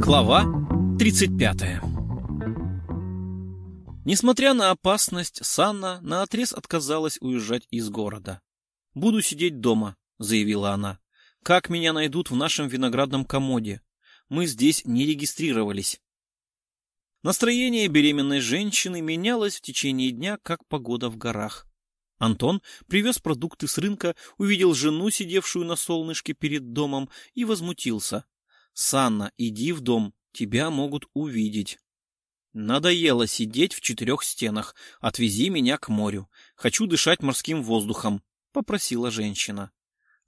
Глава 35 Несмотря на опасность, Санна наотрез отказалась уезжать из города. «Буду сидеть дома», — заявила она. «Как меня найдут в нашем виноградном комоде? Мы здесь не регистрировались». Настроение беременной женщины менялось в течение дня, как погода в горах. Антон привез продукты с рынка, увидел жену, сидевшую на солнышке перед домом, и возмутился. «Санна, иди в дом, тебя могут увидеть». Надоело сидеть в четырех стенах. Отвези меня к морю. Хочу дышать морским воздухом, — попросила женщина.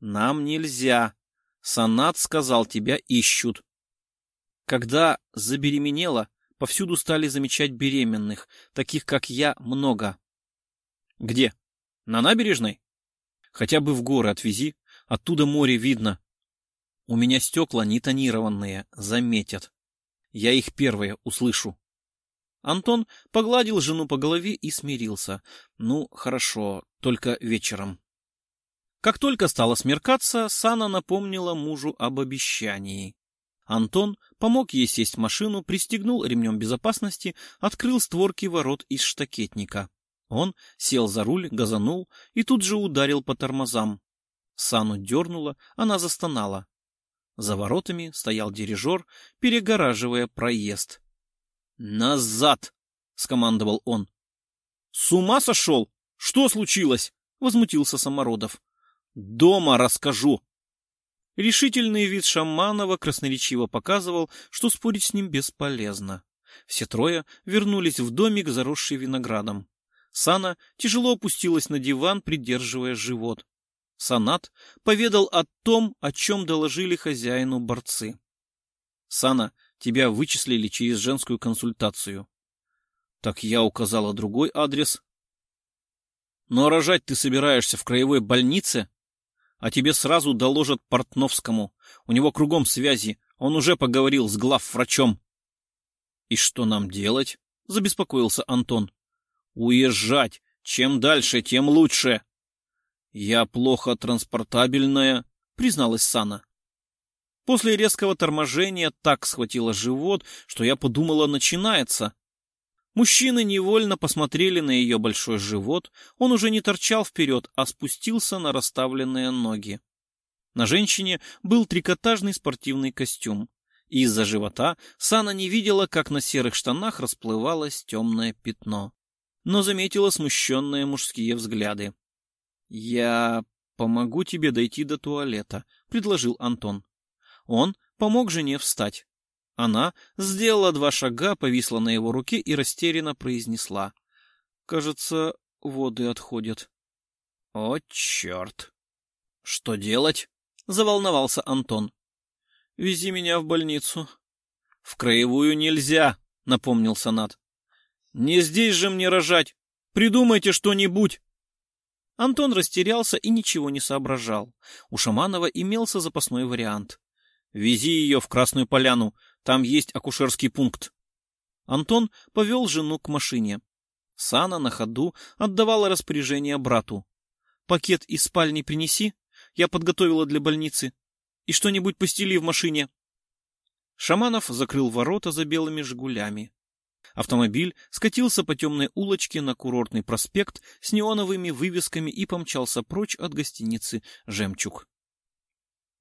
Нам нельзя. Санат сказал, тебя ищут. Когда забеременела, повсюду стали замечать беременных, таких как я, много. Где? На набережной? Хотя бы в горы отвези, оттуда море видно. У меня стекла не тонированные, заметят. Я их первые услышу. Антон погладил жену по голове и смирился. Ну, хорошо, только вечером. Как только стало смеркаться, Сана напомнила мужу об обещании. Антон помог ей сесть в машину, пристегнул ремнем безопасности, открыл створки ворот из штакетника. Он сел за руль, газанул и тут же ударил по тормозам. Сану дернуло, она застонала. За воротами стоял дирижер, перегораживая проезд. «Назад!» — скомандовал он. «С ума сошел? Что случилось?» — возмутился Самородов. «Дома расскажу!» Решительный вид Шаманова красноречиво показывал, что спорить с ним бесполезно. Все трое вернулись в домик, заросший виноградом. Сана тяжело опустилась на диван, придерживая живот. Санат поведал о том, о чем доложили хозяину борцы. Сана Тебя вычислили через женскую консультацию. Так я указала другой адрес. Но рожать ты собираешься в краевой больнице? А тебе сразу доложат Портновскому. У него кругом связи. Он уже поговорил с главврачом. И что нам делать? Забеспокоился Антон. Уезжать. Чем дальше, тем лучше. Я плохо транспортабельная, призналась Сана. После резкого торможения так схватило живот, что я подумала, начинается. Мужчины невольно посмотрели на ее большой живот, он уже не торчал вперед, а спустился на расставленные ноги. На женщине был трикотажный спортивный костюм. Из-за живота Сана не видела, как на серых штанах расплывалось темное пятно, но заметила смущенные мужские взгляды. «Я помогу тебе дойти до туалета», — предложил Антон. Он помог жене встать. Она сделала два шага, повисла на его руке и растерянно произнесла. «Кажется, воды отходят». «О, черт!» «Что делать?» — заволновался Антон. «Вези меня в больницу». «В краевую нельзя», — напомнил Санат. «Не здесь же мне рожать! Придумайте что-нибудь!» Антон растерялся и ничего не соображал. У Шаманова имелся запасной вариант. Вези ее в Красную Поляну, там есть акушерский пункт. Антон повел жену к машине. Сана на ходу отдавала распоряжение брату. «Пакет из спальни принеси, я подготовила для больницы. И что-нибудь постели в машине». Шаманов закрыл ворота за белыми «Жигулями». Автомобиль скатился по темной улочке на курортный проспект с неоновыми вывесками и помчался прочь от гостиницы «Жемчуг».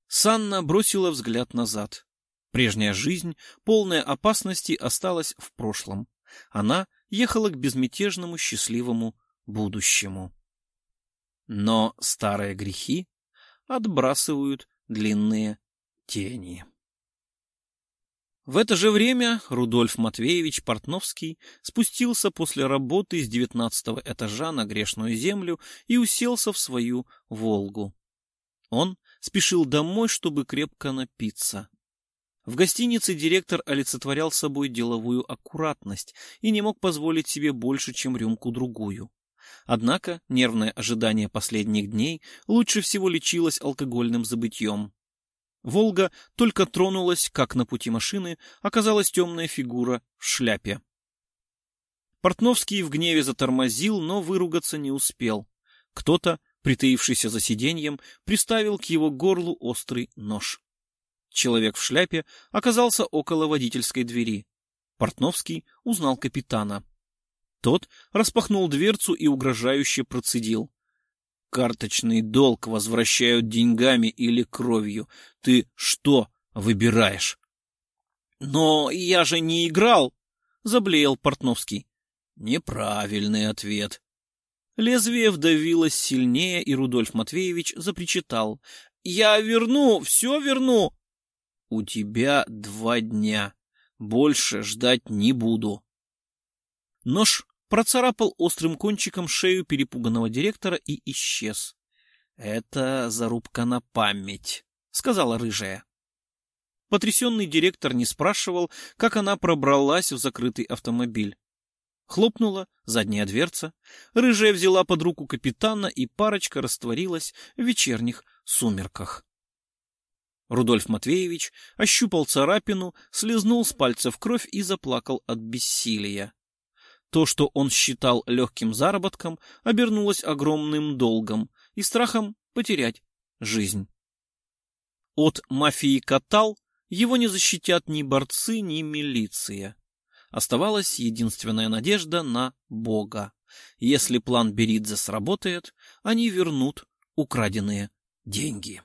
Санна бросила взгляд назад. Прежняя жизнь, полная опасностей, осталась в прошлом. Она ехала к безмятежному счастливому будущему. Но старые грехи отбрасывают длинные тени. В это же время Рудольф Матвеевич Портновский спустился после работы с девятнадцатого этажа на грешную землю и уселся в свою «Волгу». Он спешил домой, чтобы крепко напиться. В гостинице директор олицетворял собой деловую аккуратность и не мог позволить себе больше, чем рюмку-другую. Однако нервное ожидание последних дней лучше всего лечилось алкогольным забытьем. «Волга» только тронулась, как на пути машины оказалась темная фигура в шляпе. Портновский в гневе затормозил, но выругаться не успел. Кто-то Притаившийся за сиденьем, приставил к его горлу острый нож. Человек в шляпе оказался около водительской двери. Портновский узнал капитана. Тот распахнул дверцу и угрожающе процедил. «Карточный долг возвращают деньгами или кровью. Ты что выбираешь?» «Но я же не играл!» — заблеял Портновский. «Неправильный ответ». Лезвие вдавилось сильнее, и Рудольф Матвеевич запричитал. «Я верну, все верну!» «У тебя два дня. Больше ждать не буду». Нож процарапал острым кончиком шею перепуганного директора и исчез. «Это зарубка на память», — сказала рыжая. Потрясенный директор не спрашивал, как она пробралась в закрытый автомобиль. Хлопнула задняя дверца, рыжая взяла под руку капитана, и парочка растворилась в вечерних сумерках. Рудольф Матвеевич ощупал царапину, слезнул с пальцев кровь и заплакал от бессилия. То, что он считал легким заработком, обернулось огромным долгом и страхом потерять жизнь. От мафии Катал его не защитят ни борцы, ни милиция. Оставалась единственная надежда на Бога. Если план Беридзе сработает, они вернут украденные деньги.